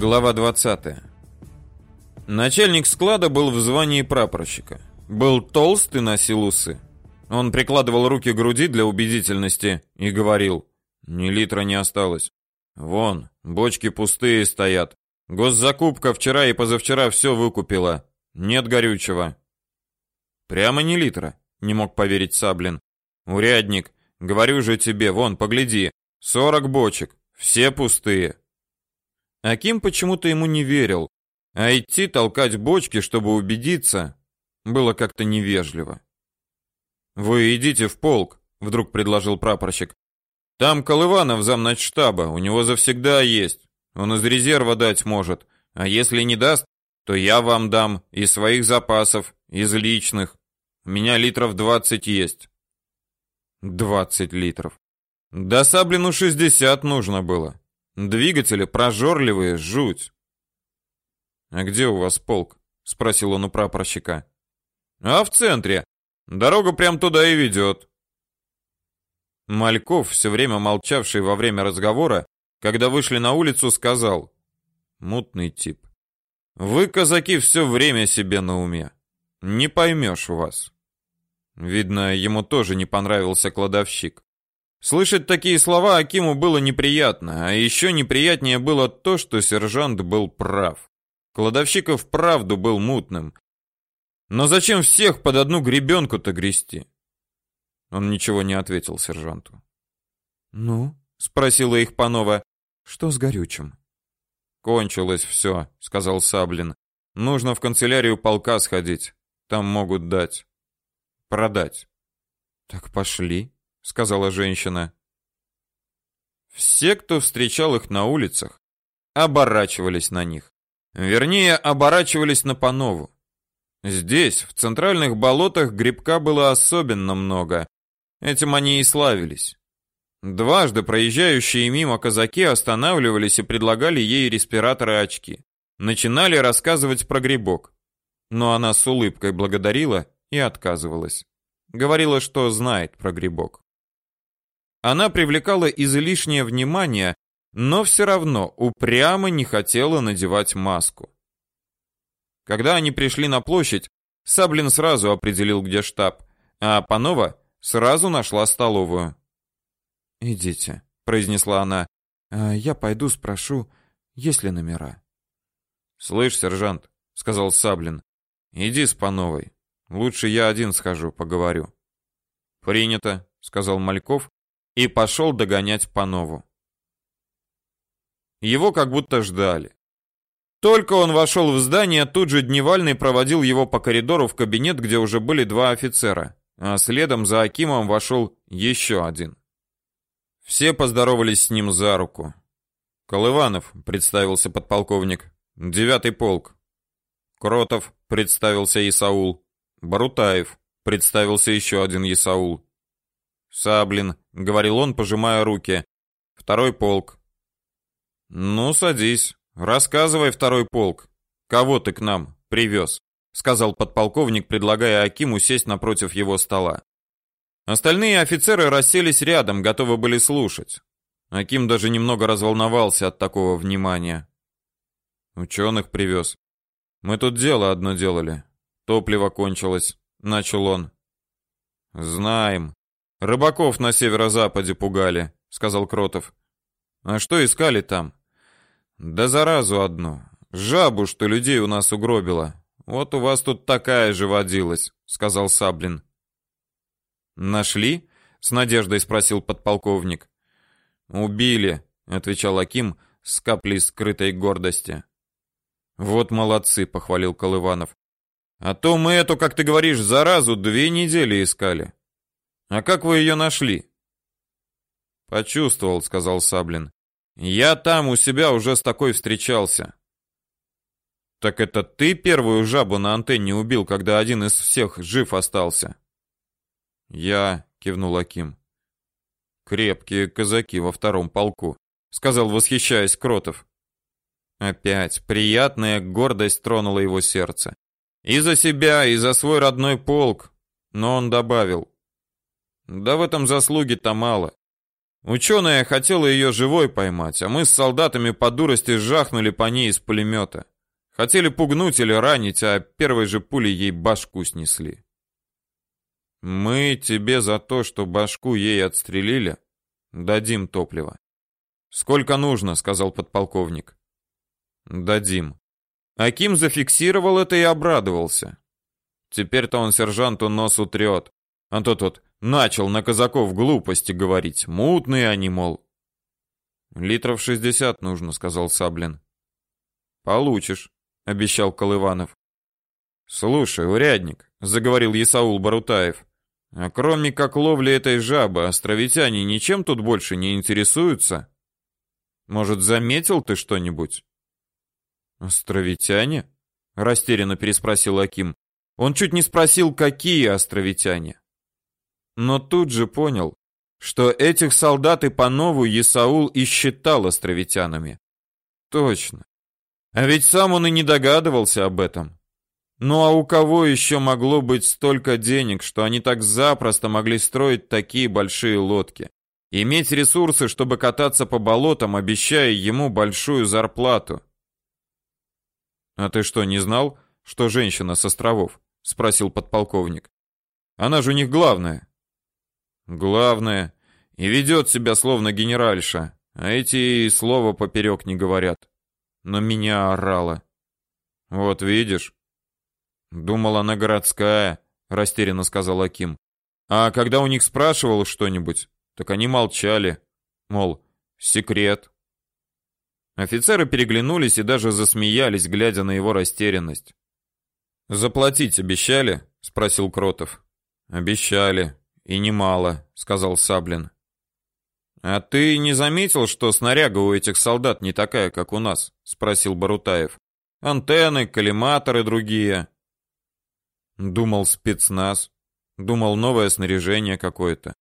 Глава 20. Начальник склада был в звании прапорщика. Был толст и носил усы. Он прикладывал руки к груди для убедительности и говорил: "Ни литра не осталось. Вон, бочки пустые стоят. Госзакупка вчера и позавчера все выкупила. Нет горючего". Прямо ни литра, не мог поверить Саблин. Урядник, говорю же тебе, вон, погляди, сорок бочек, все пустые. Аким почему-то ему не верил, а идти толкать бочки, чтобы убедиться, было как-то невежливо. Вы идите в полк, вдруг предложил прапорщик. Там Колыванов замначштаба, у него завсегда есть. Он из резерва дать может, а если не даст, то я вам дам из своих запасов, из личных. У меня литров двадцать есть. Двадцать литров. Да Саблину шестьдесят нужно было. Двигатели прожорливые, жуть. А где у вас полк? спросил он у прапорщика. А в центре. Дорога прям туда и ведет. Мальков, все время молчавший во время разговора, когда вышли на улицу, сказал: "Мутный тип. Вы, казаки, все время себе на уме. Не поймешь вас". Видно, ему тоже не понравился кладовщик. Слышать такие слова Акиму было неприятно, а еще неприятнее было то, что сержант был прав. Кладовщик и вправду был мутным. Но зачем всех под одну гребенку-то грести? Он ничего не ответил сержанту. «Ну?» — спросила их Панова. «Что с горючим?» «Кончилось все», — сказал Саблин. «Нужно в канцелярию полка сходить. Там могут дать. Продать». «Так пошли», сказала женщина. Все, кто встречал их на улицах, оборачивались на них. Вернее, оборачивались на Панову. Здесь, в центральных болотах, грибка было особенно много. Этим они и славились. Дважды проезжающие мимо казаки останавливались и предлагали ей респираторы очки. Начинали рассказывать про грибок. Но она с улыбкой благодарила и отказывалась. Говорила, что знает про грибок. Она привлекала излишнее внимание, но все равно упрямо не хотела надевать маску. Когда они пришли на площадь, Саблин сразу определил, где штаб, а Панова сразу нашла столовую. «Идите», — произнесла она, а я пойду спрошу, есть ли номера». «Слышь, сержант», — сказал Саблин, — «иди с Пановой. Лучше я один схожу, поговорю». «Принято», — сказал Мальков и пошел догонять Панову. Его как будто ждали. Только он вошел в здание, тут же Дневальный проводил его по коридору в кабинет, где уже были два офицера, а следом за Акимом вошел еще один. Все поздоровались с ним за руку. Колыванов, представился подполковник, девятый полк. Кротов, представился Исаул. Барутаев, представился еще один Исаул. Саблин, говорил он, пожимая руки. Второй полк. Ну, садись. Рассказывай, второй полк. Кого ты к нам привез?» сказал подполковник, предлагая Акиму сесть напротив его стола. Остальные офицеры расселись рядом, готовы были слушать. Аким даже немного разволновался от такого внимания. Ученых привез. Мы тут дело одно делали. Топливо кончилось, начал он. Знаем, Рыбаков на северо-западе пугали, сказал Кротов. А что искали там? Да заразу одну. Жабу, что людей у нас угробила. Вот у вас тут такая же водилась, сказал Саблин. Нашли? с надеждой спросил подполковник. Убили, отвечал Аким с каплей скрытой гордости. Вот молодцы, похвалил Колыванов. А то мы эту, как ты говоришь, заразу две недели искали. А как вы ее нашли? Почувствовал, сказал Саблин. Я там у себя уже с такой встречался. Так это ты первую жабу на антенне убил, когда один из всех жив остался? Я, кивнул Аким. Крепкие казаки во втором полку, сказал, восхищаясь Кротов. Опять приятная гордость тронула его сердце. И за себя, и за свой родной полк. Но он добавил: да в этом заслуги-то мало. Ученая хотела ее живой поймать, а мы с солдатами по дурости жахнули по ней из пулемета. Хотели пугнуть или ранить, а первой же пулей ей башку снесли. Мы тебе за то, что башку ей отстрелили, дадим топливо. Сколько нужно, сказал подполковник. Дадим. Аким зафиксировал это и обрадовался. Теперь-то он сержанту нос утрет. А то тот начал на казаков глупости говорить. Мутные они, мол. Литров шестьдесят нужно, сказал Саблин. Получишь, обещал Колыванов. Слушай, урядник, заговорил Исаул Барутаев. А кроме как ловли этой жабы, островитяне ничем тут больше не интересуются? Может, заметил ты что-нибудь? Островитяне? растерянно переспросил Аким. Он чуть не спросил, какие островитяне. Но тут же понял, что этих солдат и по нову Исаул и считал островитянами. Точно. А ведь сам он и не догадывался об этом. Ну а у кого еще могло быть столько денег, что они так запросто могли строить такие большие лодки? Иметь ресурсы, чтобы кататься по болотам, обещая ему большую зарплату. А ты что, не знал, что женщина с островов? спросил подполковник. Она же у них главная. Главная и ведет себя словно генеральша, а эти слова поперек не говорят. Но меня орала. Вот видишь? Думал, она городская, растерянно сказал Аким. А когда у них спрашивал что-нибудь, так они молчали, мол, секрет. Офицеры переглянулись и даже засмеялись, глядя на его растерянность. Заплатить обещали? спросил Кротов. Обещали, и немало, сказал Саблин. А ты не заметил, что снаряга у этих солдат не такая, как у нас? спросил Барутаев. Антенны, коллиматоры другие. Думал спецназ, думал новое снаряжение какое-то.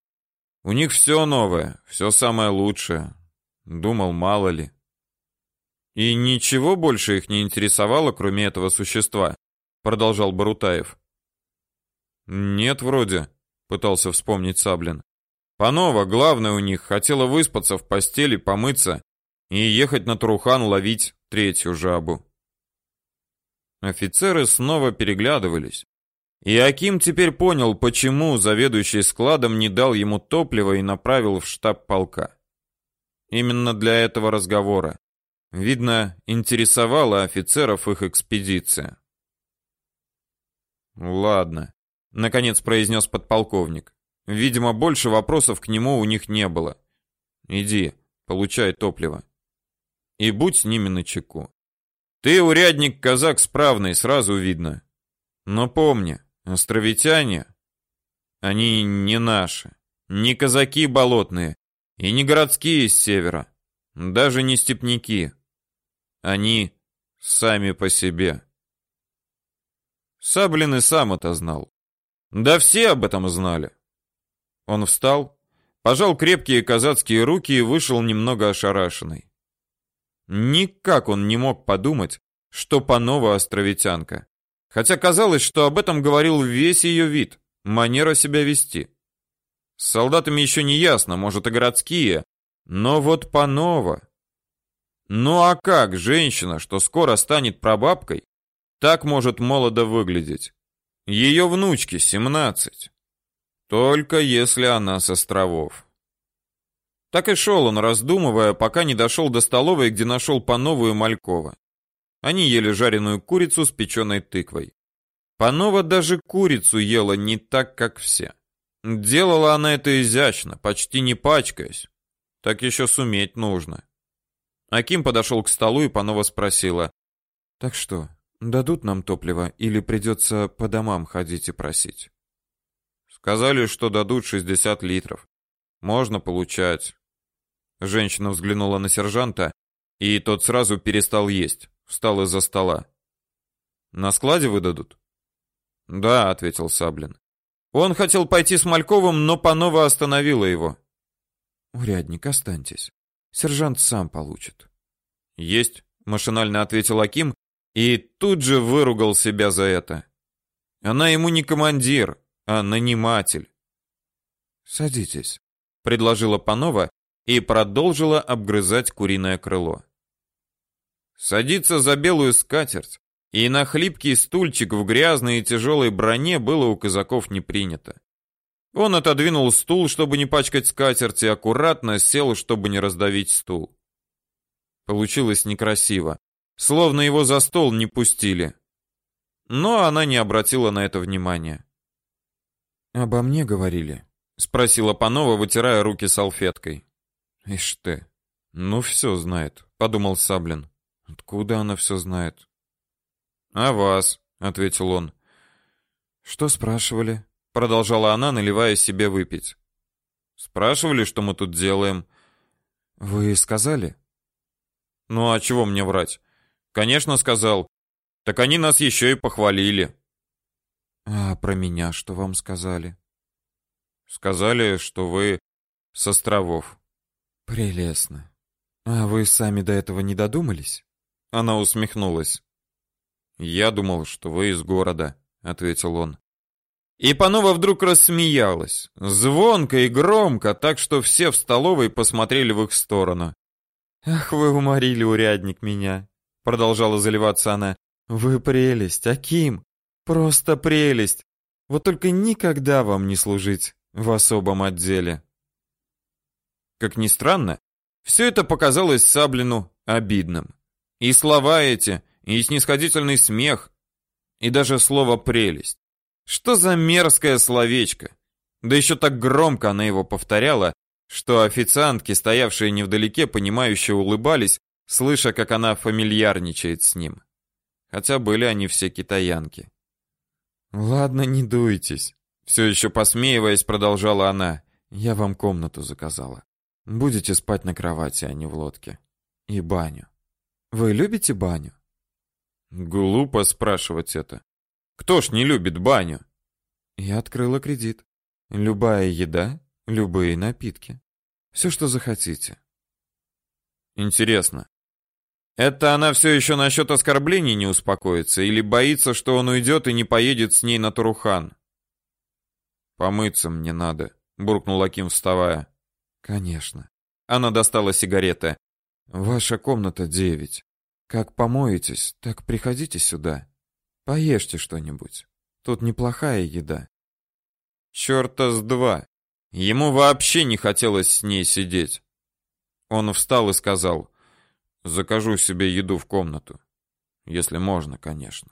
У них все новое, все самое лучшее. Думал, мало ли. И ничего больше их не интересовало, кроме этого существа, продолжал Барутаев. Нет, вроде, пытался вспомнить Саблин. Панова, главное у них, хотела выспаться в постели, помыться и ехать на Трухан ловить третью жабу. Офицеры снова переглядывались. И Аким теперь понял, почему заведующий складом не дал ему топлива и направил в штаб полка. Именно для этого разговора. Видно, интересовала офицеров их экспедиция. Ладно, наконец произнес подполковник. Видимо, больше вопросов к нему у них не было. Иди, получай топливо. И будь с ними начеку. Ты урядник казак справный, сразу видно. Но помни, островитяне они не наши, не казаки болотные и не городские с севера, даже не степняки. Они сами по себе. Саблин и сам это знал. Да все об этом знали. Он встал, пожал крепкие казацкие руки и вышел немного ошарашенный. Никак он не мог подумать, что Панова островитянка. Хотя казалось, что об этом говорил весь ее вид, манера себя вести. С солдатами еще не ясно, может и городские, но вот Панова ну а как женщина, что скоро станет прабабкой, так может молодо выглядеть? Ее внучке 17. Только если она с островов. Так и шел он, раздумывая, пока не дошел до столовой, где нашел Панову и Малькова. Они ели жареную курицу с печеной тыквой. Панова даже курицу ела не так, как все. Делала она это изящно, почти не пачкаясь. Так еще суметь нужно. Аким подошел к столу и Панова спросила: "Так что, дадут нам топливо или придется по домам ходить и просить?" Сказали, что дадут 60 литров. Можно получать. Женщина взглянула на сержанта, и тот сразу перестал есть, встал из-за стола. На складе выдадут? Да, ответил Саблин. Он хотел пойти с Мальковым, но Панова остановила его. Урядник, останьтесь. Сержант сам получит. Есть, машинально ответил Аким и тут же выругал себя за это. Она ему не командир, а наниматель. Садитесь, предложила Панова и продолжила обгрызать куриное крыло. Садиться за белую скатерть и на хлипкий стульчик в грязной и тяжелой броне было у казаков не принято. Он отодвинул стул, чтобы не пачкать скатерть, и аккуратно сел, чтобы не раздавить стул. Получилось некрасиво, словно его за стол не пустили. Но она не обратила на это внимания. «Обо мне говорили?» — спросила Панова, вытирая руки салфеткой. «Ишь ты, ну все знает», — подумал Саблин. «Откуда она все знает?» «А вас?» — ответил он. «Что спрашивали?» — продолжала она, наливая себе выпить. «Спрашивали, что мы тут делаем». «Вы сказали?» «Ну а чего мне врать?» «Конечно, сказал. Так они нас еще и похвалили». «А про меня что вам сказали?» «Сказали, что вы с островов». «Прелестно. А вы сами до этого не додумались?» Она усмехнулась. «Я думал, что вы из города», — ответил он. И Панова вдруг рассмеялась, звонко и громко, так что все в столовой посмотрели в их сторону. «Ах, вы уморили, урядник, меня!» — продолжала заливаться она. «Вы прелесть, Аким! Просто прелесть! Вот только никогда вам не служить в особом отделе!» Как ни странно, все это показалось Саблину обидным. И слова эти, и снисходительный смех, и даже слово «прелесть». Что за мерзкое словечко? Да еще так громко она его повторяла, что официантки, стоявшие невдалеке, понимающе улыбались, слыша, как она фамильярничает с ним. Хотя были они все китаянки. «Ладно, не дуйтесь», — все еще посмеиваясь, продолжала она. «Я вам комнату заказала. Будете спать на кровати, а не в лодке. И баню. Вы любите баню?» Глупо спрашивать это. Кто ж не любит баню? Я открыла кредит. Любая еда, любые напитки. Все, что захотите. Интересно. Это она все еще насчет оскорблений не успокоится или боится, что он уйдет и не поедет с ней на Турухан? Помыться мне надо, буркнул Аким, вставая. Конечно. Она достала сигареты. Ваша комната девять. Как помоетесь, так приходите сюда. Поешьте что-нибудь. Тут неплохая еда. Чёрта с два. Ему вообще не хотелось с ней сидеть. Он встал и сказал: "Закажу себе еду в комнату, если можно, конечно".